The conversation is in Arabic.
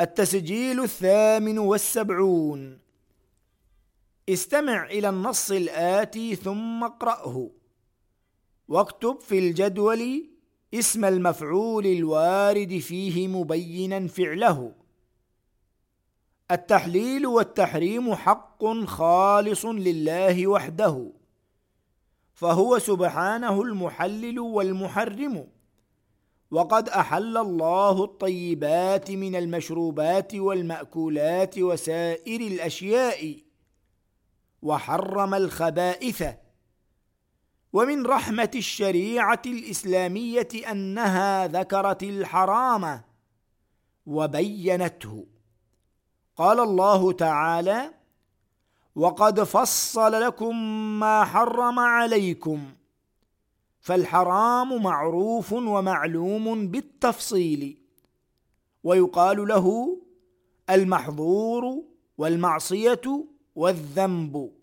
التسجيل الثامن والسبعون. استمع إلى النص الآتي ثم اقرأه. واكتب في الجدول اسم المفعول الوارد فيه مبينا فعله. التحليل والتحريم حق خالص لله وحده فهو سبحانه المحلل والمحرم. وقد أحل الله الطيبات من المشروبات والمأكولات وسائر الأشياء وحرم الخبائث. ومن رحمة الشريعة الإسلامية أنها ذكرت الحرام وبينته. قال الله تعالى وقد فصل لكم ما حرم عليكم فالحرام معروف ومعلوم بالتفصيل. ويقال له المحظور والمعصية والذنب.